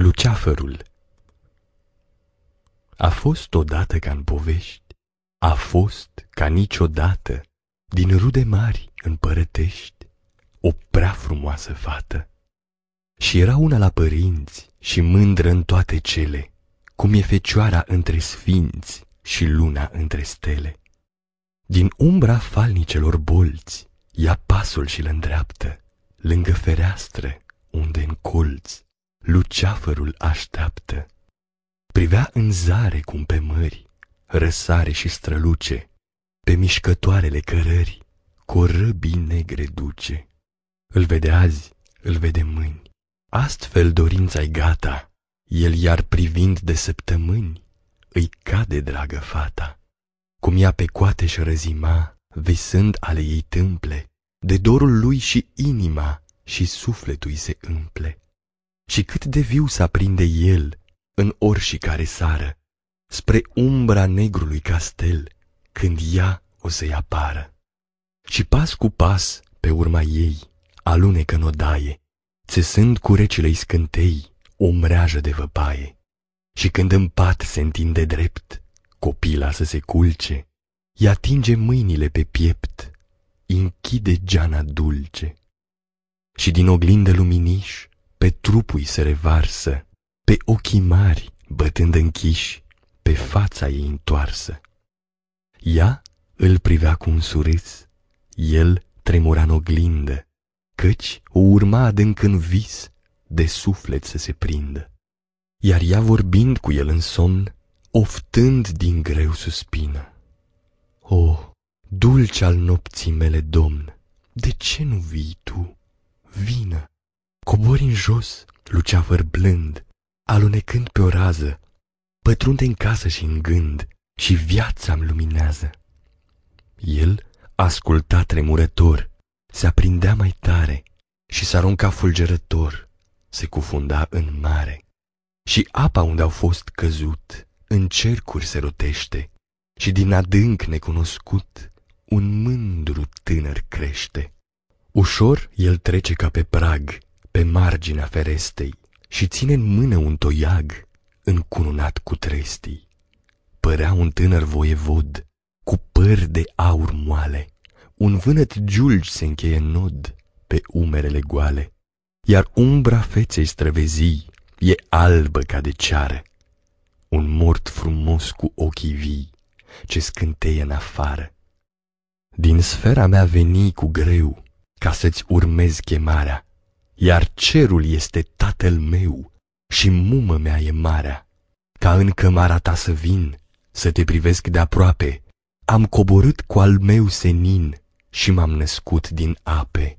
Luceafărul A fost odată ca în povești, a fost ca niciodată, din rude mari împărătești, o prea frumoasă fată. Și era una la părinți și mândră în toate cele, cum e fecioara între sfinți și luna între stele. Din umbra falnicelor bolți, ia pasul și-l îndreaptă, lângă fereastră, unde în colț luceafărul așteaptă. Privea în zare cum pe mări, răsare și străluce, pe mișcătoarele cărări, cu răbii negre duce. Îl vede azi, îl vede mâini, astfel dorința-i gata, el iar privind de săptămâni, îi cade dragă fata. Cum ea pe coate și răzima, visând ale ei tâmple, de dorul lui și inima și sufletul se umple și cât de viu s-aprinde el în și care sară, spre umbra negrului castel, când ea o să-i apară. Și pas cu pas, pe urma ei, alunecă în odaie, țesând cu recile scântei o mreajă de văpaie. Și când în pat se întinde drept, copila să se culce, îi atinge mâinile pe piept, închide geana dulce. Și din oglindă luminiș, pe trupul se revarsă, pe ochii mari, bătând închiși, pe fața ei întoarsă. Ea îl privea cu un surâs, el tremura în oglindă, căci o urma adânc în vis, de suflet să se prindă. Iar ea vorbind cu el în somn, oftând din greu suspină. O, dulce al nopții mele, domn, de ce nu vii tu? Vină! Cobori în jos, luceafăr blând, alunecând pe o rază, pătrunde în casă și în gând, și viața-mi luminează. El asculta tremurător, se aprindea mai tare și s-arunca fulgerător, se cufunda în mare. Și apa unde au fost căzut, în cercuri se rotește, și din adânc necunoscut, un mândru tânăr crește. Ușor el trece ca pe prag, pe marginea ferestei și ține în mână un toiag încununat cu trestii. Părea un tânăr voievod, cu păr de aur moale, un vânăt giulgi se încheie în nod pe umerele goale, iar umbra feței străvezii e albă ca de ceară, un mort frumos cu ochii vii ce scânteie în afară. Din sfera mea veni cu greu ca să-ți urmezi chemarea, iar cerul este tatăl meu și mumă mea e marea. Ca în cămara ta să vin, să te privesc de aproape, am coborât cu al meu senin și m-am născut din ape.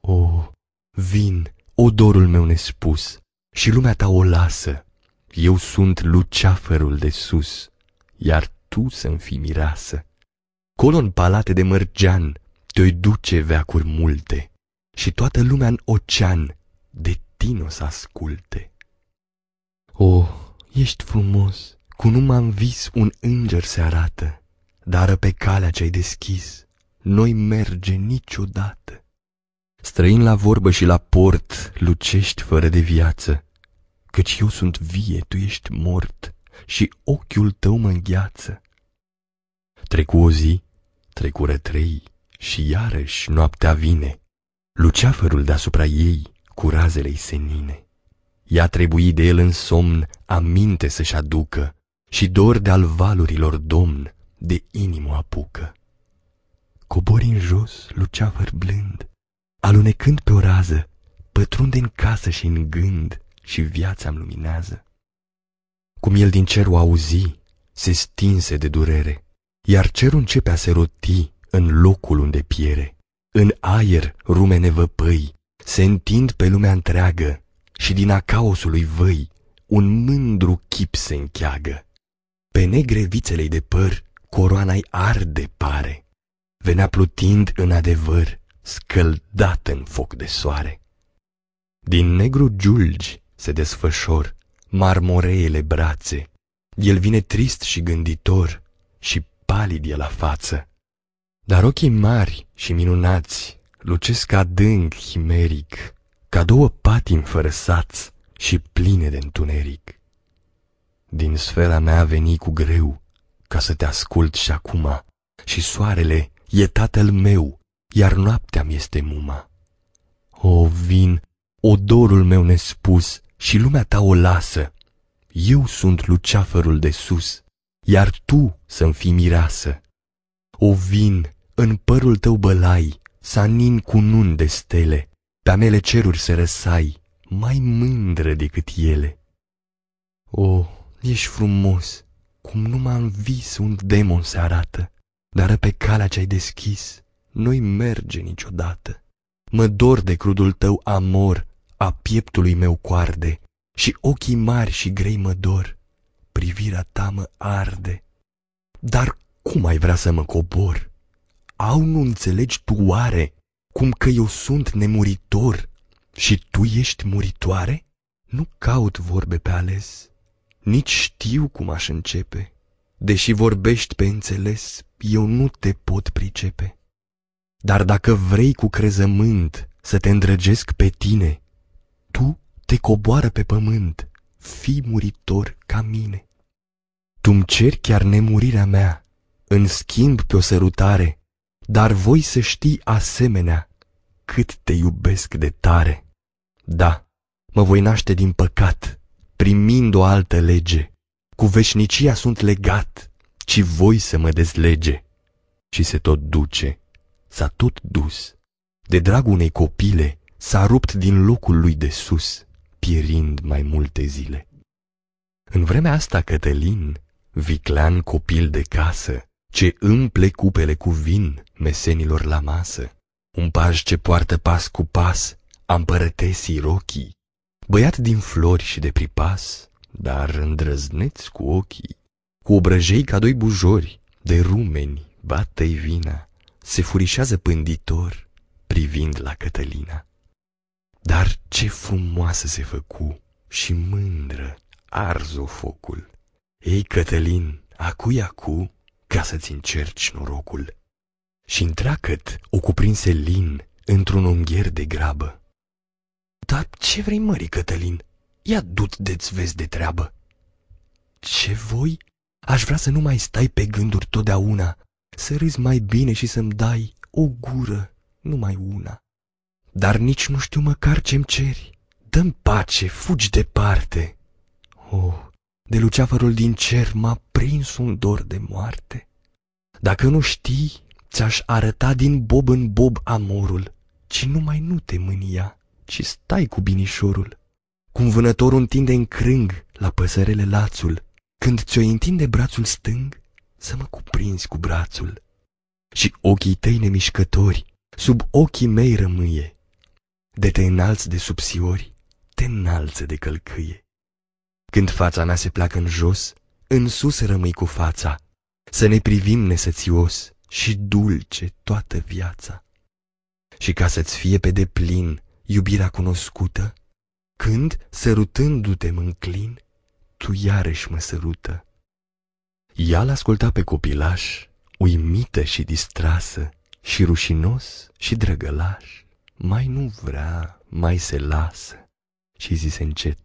O, vin, odorul meu nespus, și lumea ta o lasă, eu sunt luceafărul de sus, iar tu să-mi fii mirasă. Colo în palate de mărgean te-oi duce veacuri multe, și toată lumea în ocean de tine o să asculte. O, ești frumos, cu numai în vis un înger se arată, dar pe calea ce-ai deschis, noi merge niciodată. Străin la vorbă și la port, lucești fără de viață, căci eu sunt vie, tu ești mort și ochiul tău mă îngheață. Trecu o zi, trecură trei și iarăși noaptea vine, Luceafărul deasupra ei cu razele-i senine. Ea trebuie de el în somn aminte să-și aducă și dor de-al valurilor domn de inimă apucă. Cobori în jos, luceafăr blând, alunecând pe o rază, pătrunde în casă și în gând și viața-mi luminează. Cum el din cer o auzi, se stinse de durere, iar cerul începe a se roti în locul unde piere. În aer rumene văpăi se întind pe lumea întreagă și din acaosului văi un mândru chip se încheagă. Pe negre vițelei de păr coroana-i arde pare, venea plutind în adevăr, scăldat în foc de soare. Din negru giulgi se desfășor marmoreele brațe, el vine trist și gânditor și palid e la față dar ochii mari și minunați lucesc adânc chimeric, ca două patimi fără sați și pline de întuneric. Din sfera mea veni cu greu ca să te ascult și acum, și soarele e tatăl meu, iar noaptea-mi este muma. O, vin, odorul meu nespus și lumea ta o lasă. Eu sunt luceafărul de sus, iar tu să-mi fii mireasă. O, vin, în părul tău bălai, sanin cu nun de stele, pe mele ceruri să răsai, mai mândră decât ele. O, ești frumos, cum numai în vis un demon se arată, dar pe calea ce-ai deschis, nu-i merge niciodată. Mă dor de crudul tău amor, a pieptului meu coarde, și ochii mari și grei mă dor, privirea ta mă arde. Dar cum ai vrea să mă cobor? Au nu înțelegi tu oare cum că eu sunt nemuritor și tu ești muritoare? Nu caut vorbe pe ales, nici știu cum aș începe. Deși vorbești pe înțeles, eu nu te pot pricepe. Dar dacă vrei cu crezământ să te îndrăgesc pe tine, tu te coboară pe pământ, fii muritor ca mine. Tu-mi ceri chiar nemurirea mea, în schimb pe o sărutare, dar voi să știi asemenea cât te iubesc de tare. Da, mă voi naște din păcat, primind o altă lege, cu veșnicia sunt legat, ci voi să mă dezlege. Și se tot duce, s-a tot dus, de dragul unei copile, s-a rupt din locul lui de sus, pierind mai multe zile. În vremea asta Cătălin, viclean copil de casă, ce împle cupele cu vin mesenilor la masă, un paj ce poartă pas cu pas, împărătesii rochii, băiat din flori și de pripas, dar îndrăzneți cu ochii, cu obrăjei ca doi bujori, de rumeni bată-i vina, se furișează pânditor, privind la Cătălina. Dar ce frumoasă se făcu și mândră arzo focul. Ei, Cătălin, acu acu, ca să-ți încerci norocul. Și întreacăt o cuprinse lin într-un ungher de grabă. Dar ce vrei, mări, Cătălin? Ia du-ți de-ți vezi de treabă. Ce voi? Aș vrea să nu mai stai pe gânduri totdeauna, să râzi mai bine și să-mi dai o gură, numai una. Dar nici nu știu măcar ce-mi ceri. Dă-mi pace, fugi departe. Oh, de luceafărul din cer m-a prins un dor de moarte. Dacă nu știi, ți-aș arăta din bob în bob amorul, ci numai nu te mânia, ci stai cu binișorul. Cum vânătorul întinde în crâng la păsărele lațul, când ți-o întinde brațul stâng, să mă cuprinzi cu brațul. Și ochii tăi nemișcători sub ochii mei rămâie, de te înalți de subsiori, te înalță de călcâie. Când fața mea se pleacă în jos, în sus rămâi cu fața, să ne privim nesățios și dulce toată viața. Și ca să-ți fie pe deplin iubirea cunoscută, când, sărutându-te mă înclin, tu iarăși mă sărută. Ea l-asculta pe copilaș, uimită și distrasă, și rușinos și drăgălaș, mai nu vrea, mai se lasă. Și zise încet,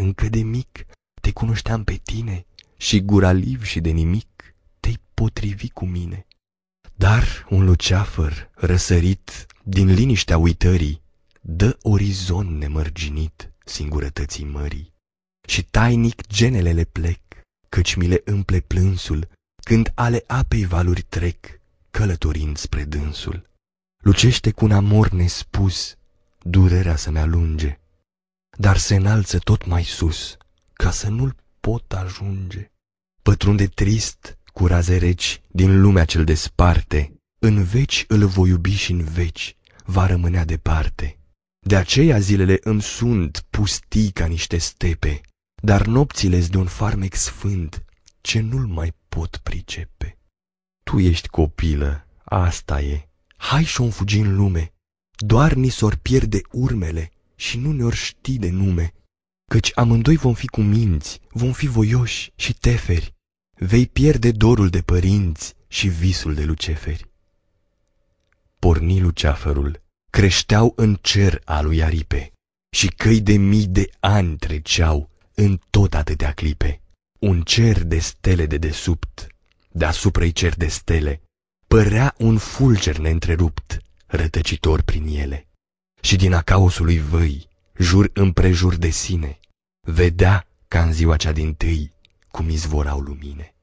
încă de mic te cunoșteam pe tine și guraliv și de nimic te-ai potrivi cu mine. Dar un luceafăr răsărit din liniștea uitării dă orizont nemărginit singurătății mării. Și tainic genele le plec, căci mi le împle plânsul, când ale apei valuri trec, călătorind spre dânsul. Lucește cu un amor nespus, durerea să-mi alunge, dar se înalță tot mai sus, ca să nu-l pot ajunge. Pătrunde trist cu raze reci din lumea cel desparte, în veci îl voi iubi și în veci va rămânea departe. De aceea zilele îmi sunt pustii ca niște stepe, dar nopțile de un farmec sfânt, ce nu-l mai pot pricepe. Tu ești copilă, asta e, hai și-o fugi în lume, doar ni s-or pierde urmele și nu ne-or ști de nume, căci amândoi vom fi cu minți, vom fi voioși și teferi, vei pierde dorul de părinți și visul de luceferi. Porni luceafărul, creșteau în cer a lui aripe, și căi de mii de ani treceau în tot atâtea clipe. Un cer de stele de desubt, deasupra-i cer de stele, părea un fulger neîntrerupt, rătăcitor prin ele. Și din acaosului văi, jur împrejur de sine, vedea ca în ziua cea din tâi, cum izvorau lumine.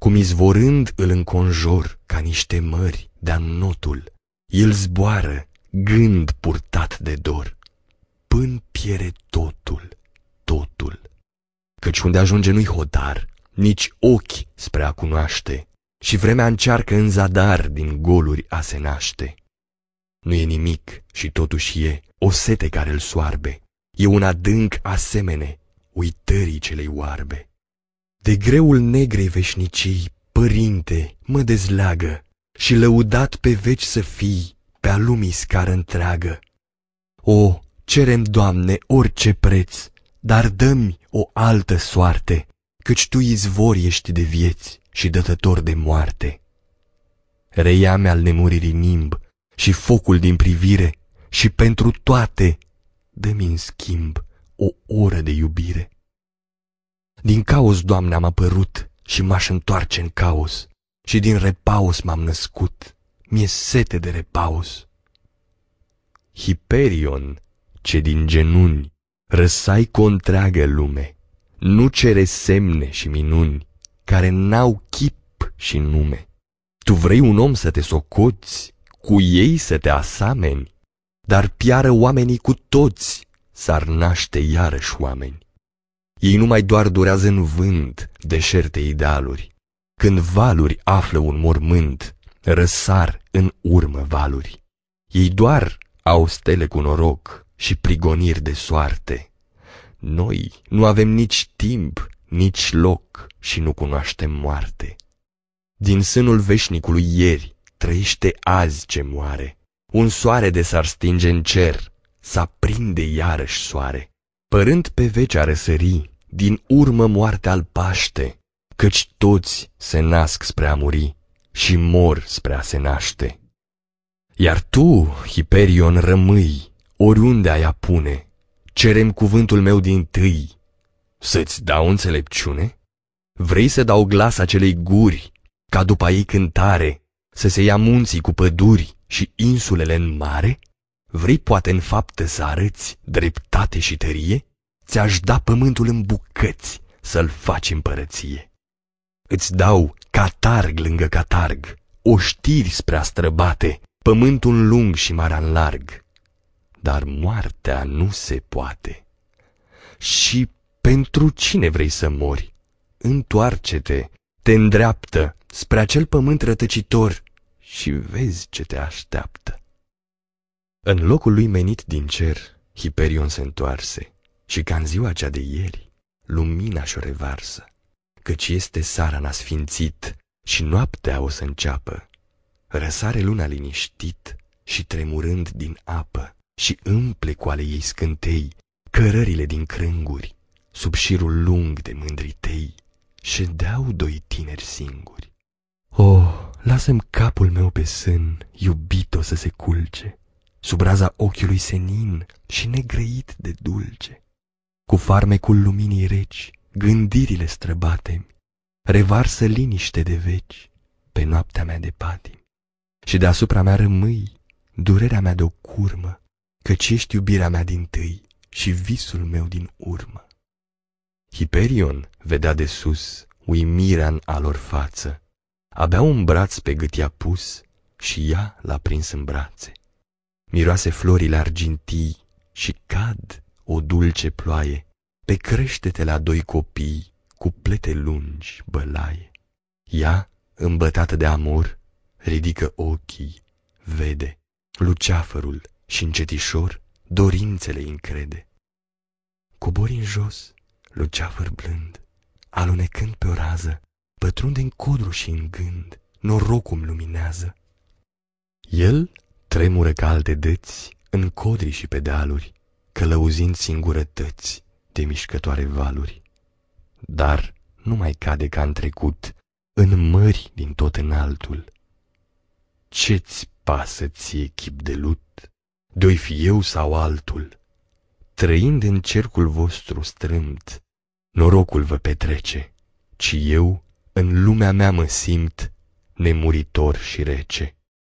Cum izvorând îl înconjor ca niște mări de notul, el zboară, gând purtat de dor, până piere totul, totul. Căci unde ajunge nu-i hotar, nici ochi spre a cunoaște, și vremea încearcă în zadar din goluri a se naște. Nu e nimic și totuși e o sete care îl soarbe, e un adânc asemene uitării celei oarbe. De greul negrei veșnicii, părinte, mă dezleagă și lăudat pe veci să fii pe-a lumii scară întreagă. O, cerem, Doamne, orice preț, dar dă-mi o altă soarte, căci Tu izvor ești de vieți și dătător de moarte. Reiame al nemuririi nimb și focul din privire și pentru toate dă-mi în schimb o oră de iubire. Din caos, Doamne, am apărut și m-aș întoarce în caos și din repaus m-am născut, mi-e sete de repaus. Hiperion, ce din genuni răsai cu o întreagă lume, nu cere semne și minuni, care n-au chip și nume. Tu vrei un om să te socoți, cu ei să te asameni, dar piară oamenii cu toți, s-ar naște iarăși oameni. Ei numai doar durează în vânt deșerte idealuri. Când valuri află un mormânt, răsar în urmă valuri. Ei doar au stele cu noroc și prigoniri de soarte. Noi nu avem nici timp, nici loc și nu cunoaștem moarte. Din sânul veșnicului ieri trăiește azi ce moare. Un soare de s-ar stinge în cer, s-aprinde iarăși soare. Părând pe veci a răsări, din urmă moarte al paște, căci toți se nasc spre a muri și mor spre a se naște. Iar tu, Hiperion, rămâi, oriunde ai apune, cerem cuvântul meu din tâi, să-ți dau înțelepciune? Vrei să dau glas acelei guri, ca după ei cântare, să se ia munții cu păduri și insulele în mare? Vrei poate în faptă să arăți dreptate și tărie? ți-aș da pământul în bucăți să-l faci împărăție. Îți dau catarg lângă catarg, oștiri spre a străbate, pământul lung și maran larg. Dar moartea nu se poate. Și pentru cine vrei să mori? Întoarce-te, te îndreaptă spre acel pământ rătăcitor și vezi ce te așteaptă. În locul lui menit din cer, Hiperion se întoarse și ca în ziua cea de ieri, lumina și-o revarsă, căci este sara n-a sfințit și noaptea o să înceapă. Răsare luna liniștit și tremurând din apă și împle cu ale ei scântei, cărările din crânguri, sub șirul lung de mândri tei, ședeau doi tineri singuri. O, oh, lasă-mi capul meu pe sân, iubito să se culce, sub raza ochiului senin și negrăit de dulce cu farmecul luminii reci, gândirile străbate revarsă liniște de veci pe noaptea mea de patim. Și deasupra mea rămâi durerea mea de o curmă, căci ești iubirea mea din tâi și visul meu din urmă. Hiperion vedea de sus uimirea în alor față, abia un braț pe gât i-a pus și ea l-a prins în brațe. Miroase florile argintii și cad o dulce ploaie, pe crește-te la doi copii cu plete lungi bălaie. Ea, îmbătată de amor, ridică ochii, vede luceafărul și încetișor dorințele încrede. Cobori în jos, luceafăr blând, alunecând pe o rază, pătrunde în codru și în gând, norocul luminează. El tremură ca alte dăți în codri și pe dealuri, călăuzind singurătăți de mișcătoare valuri. Dar nu mai cade ca în trecut, în mări din tot înaltul. Ce-ți pasă ție chip de lut, de-oi fi eu sau altul? Trăind în cercul vostru strâmt, norocul vă petrece, Ci eu în lumea mea mă simt nemuritor și rece.